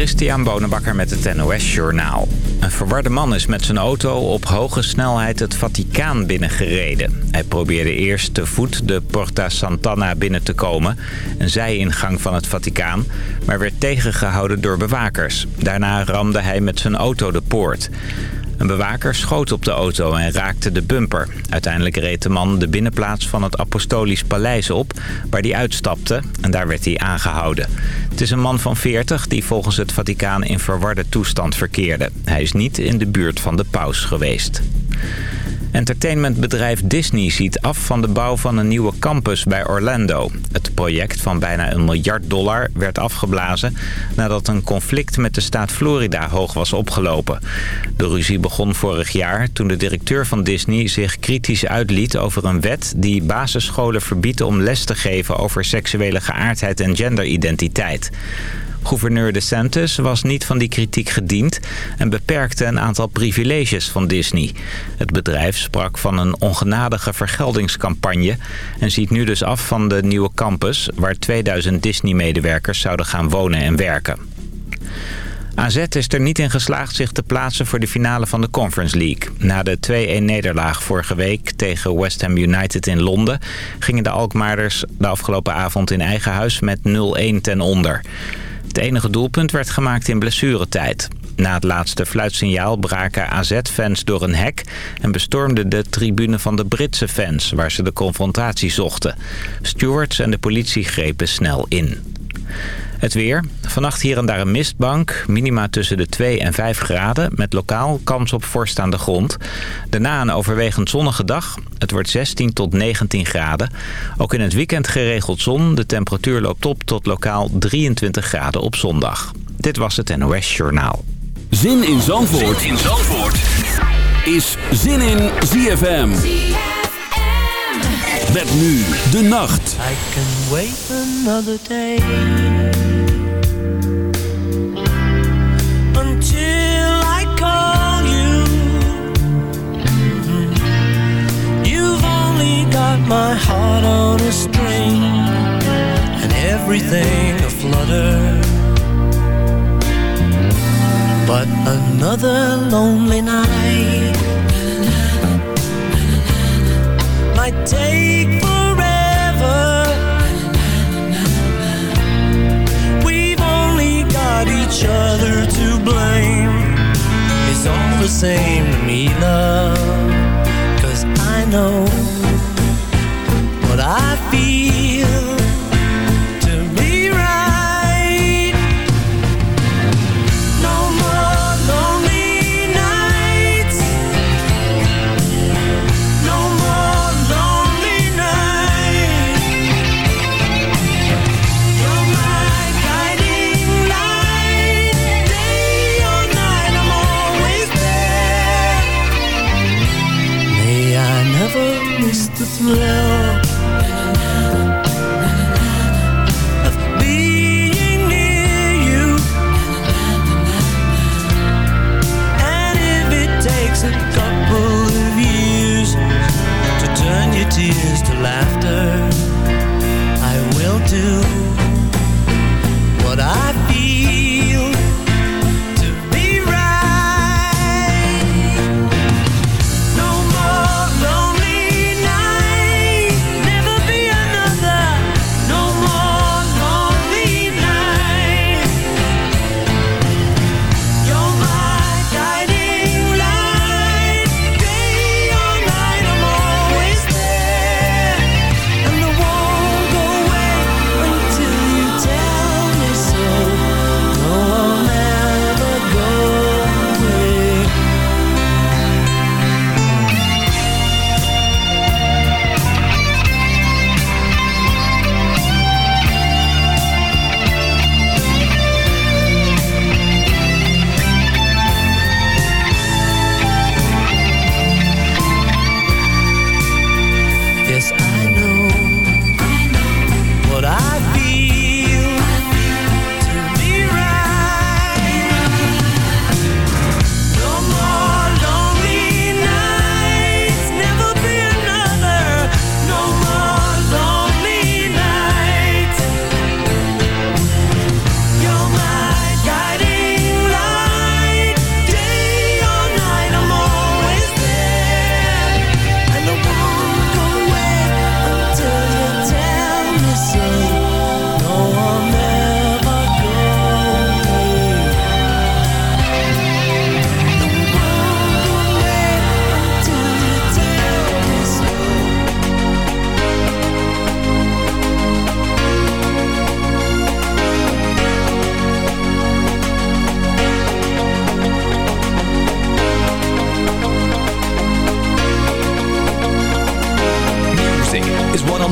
Christian Bonenbakker met het NOS Journaal. Een verwarde man is met zijn auto op hoge snelheid het Vaticaan binnengereden. Hij probeerde eerst te voet de Porta Sant'Anna binnen te komen... een zijingang van het Vaticaan, maar werd tegengehouden door bewakers. Daarna ramde hij met zijn auto de poort. Een bewaker schoot op de auto en raakte de bumper. Uiteindelijk reed de man de binnenplaats van het Apostolisch Paleis op... waar hij uitstapte en daar werd hij aangehouden. Het is een man van 40 die volgens het Vaticaan in verwarde toestand verkeerde. Hij is niet in de buurt van de paus geweest. Entertainmentbedrijf Disney ziet af van de bouw van een nieuwe campus bij Orlando. Het project van bijna een miljard dollar werd afgeblazen... nadat een conflict met de staat Florida hoog was opgelopen. De ruzie begon vorig jaar toen de directeur van Disney zich kritisch uitliet... over een wet die basisscholen verbiedt om les te geven over seksuele geaardheid en genderidentiteit. Gouverneur DeSantis was niet van die kritiek gediend en beperkte een aantal privileges van Disney. Het bedrijf sprak van een ongenadige vergeldingscampagne en ziet nu dus af van de nieuwe campus waar 2000 Disney-medewerkers zouden gaan wonen en werken. AZ is er niet in geslaagd zich te plaatsen voor de finale van de Conference League. Na de 2-1-nederlaag vorige week tegen West Ham United in Londen... gingen de Alkmaarders de afgelopen avond in eigen huis met 0-1 ten onder. Het enige doelpunt werd gemaakt in blessuretijd. Na het laatste fluitsignaal braken AZ-fans door een hek... en bestormden de tribune van de Britse fans... waar ze de confrontatie zochten. Stewards en de politie grepen snel in. Het weer. Vannacht hier en daar een mistbank. Minima tussen de 2 en 5 graden. Met lokaal kans op vorst aan de grond. Daarna een overwegend zonnige dag. Het wordt 16 tot 19 graden. Ook in het weekend geregeld zon. De temperatuur loopt op tot lokaal 23 graden op zondag. Dit was het NOS Journaal. Zin in Zandvoort, zin in Zandvoort. is Zin in ZFM. Met nu de nacht. I can wait another day. Until I call you. You've only got my heart on a string. And everything a flutter. But another lonely night know what I feel Love.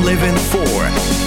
living for.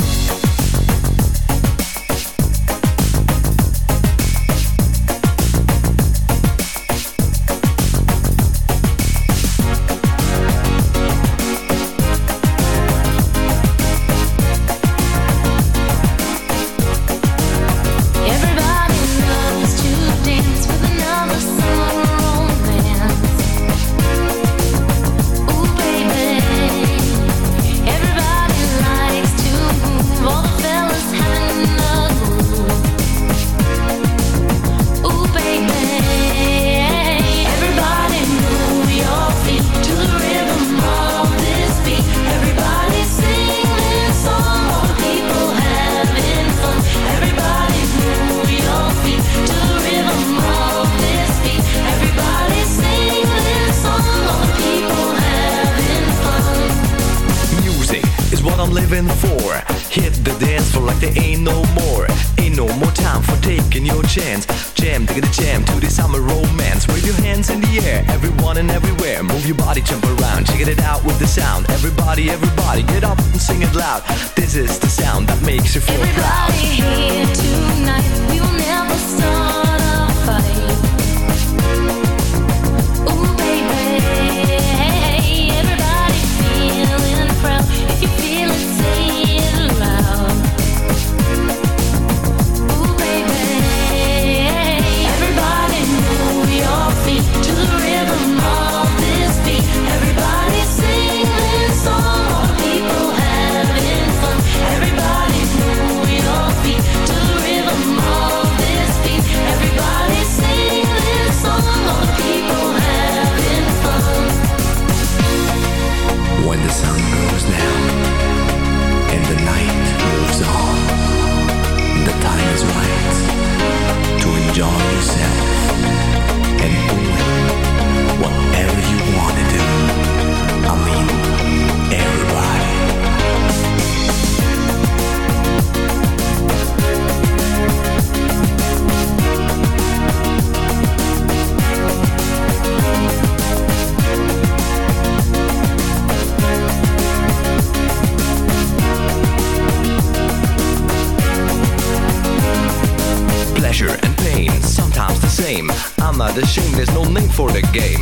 Made for the Game.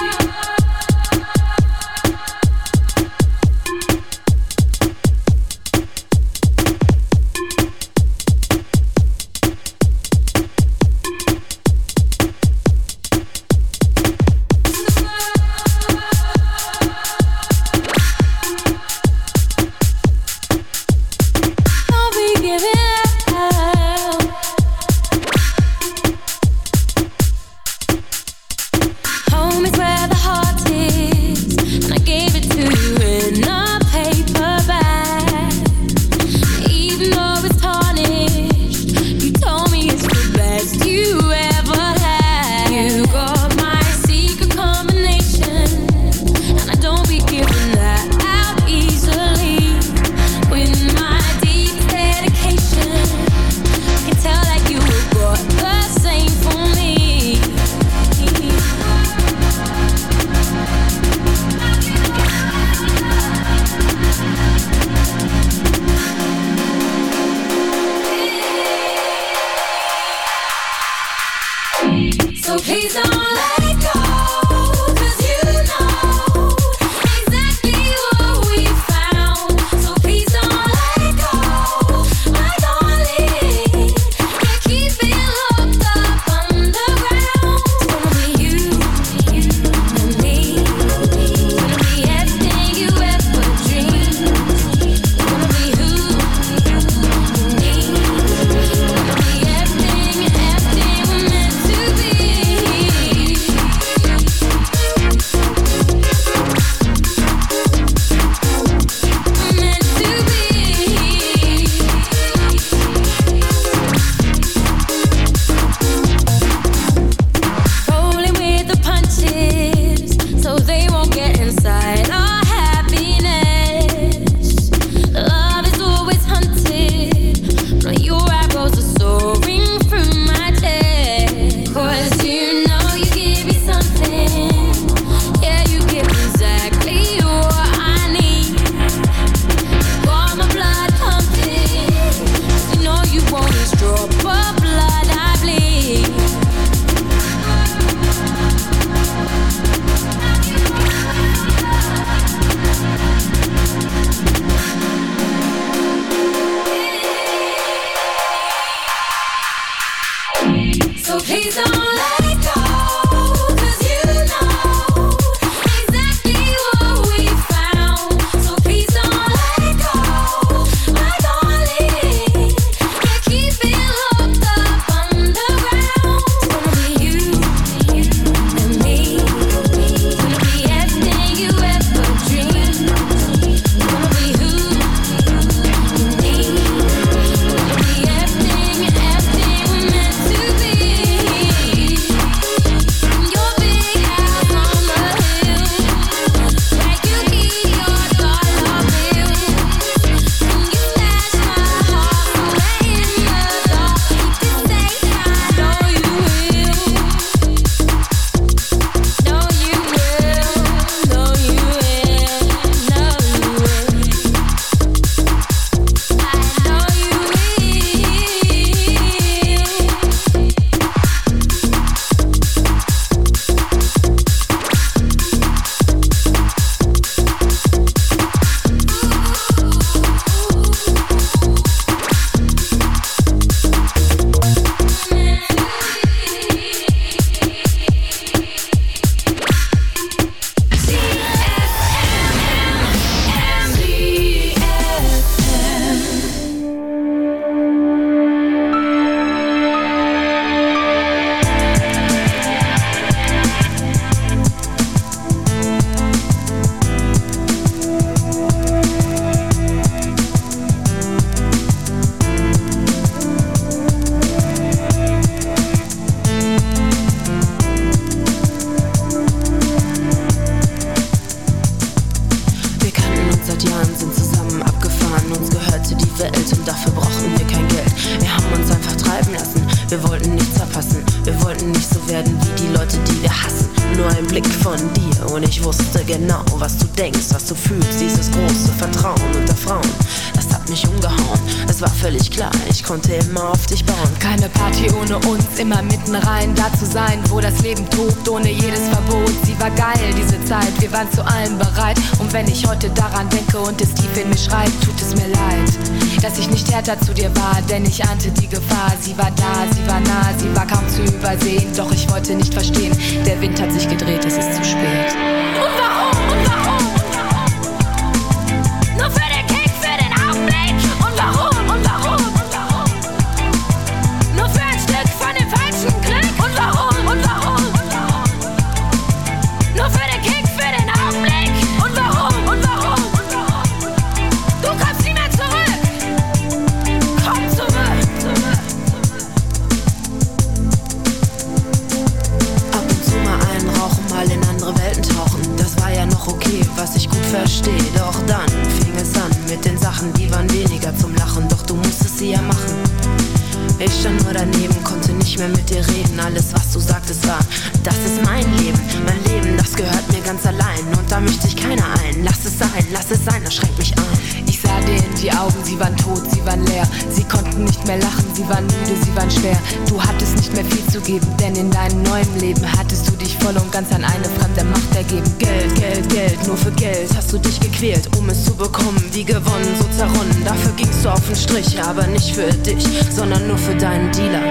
für dich, sondern nur für deinen Dealer.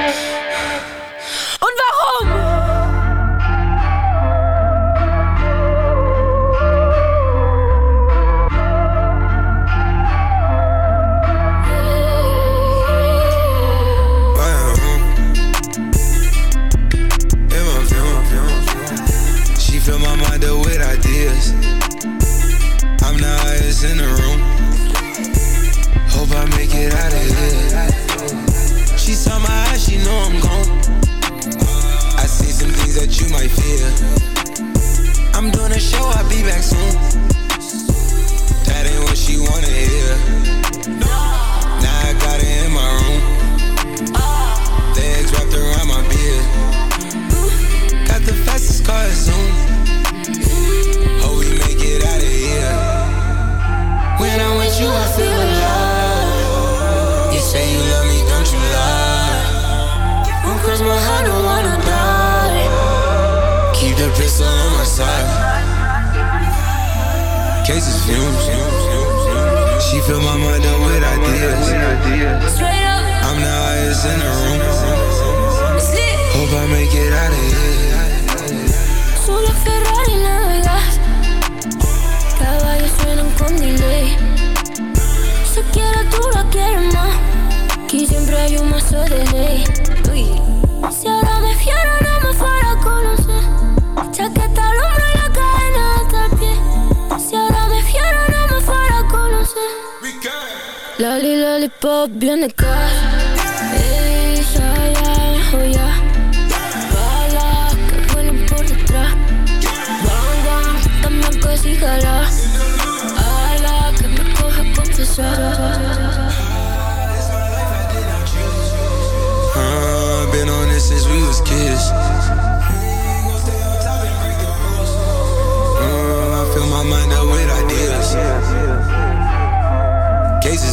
Lolly, pop, bien acá Hey, ya, oh ya I que vuelan por detrás Bang, bang, también casi jala Ala, que me coja confesar Been on this since we was kids. Mm, I feel my mind out with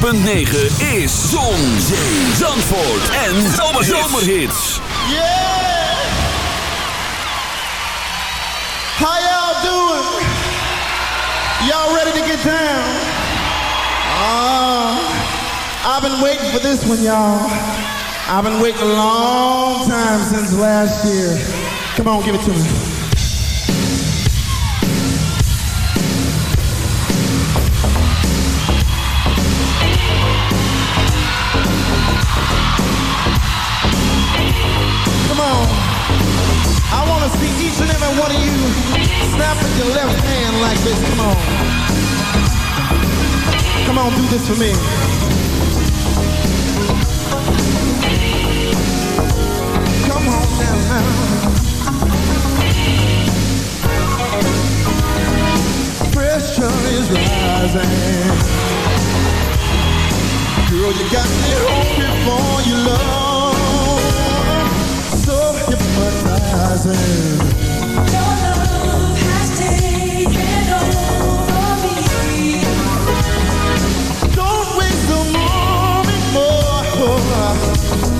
106.9 is Zon, Zee, Zandvoort en Zomerhits. Yeah! How y'all doing? Y'all ready to get down? Uh, I've been waiting for this one, y'all. I've been waiting a long time since last year. Come on, give it to me. Every one of you snap with your left hand like this. Come on. Come on, do this for me. Come on now. Pressure is rising. Girl, you got me home before you love. So hypnotizing. More. Oh,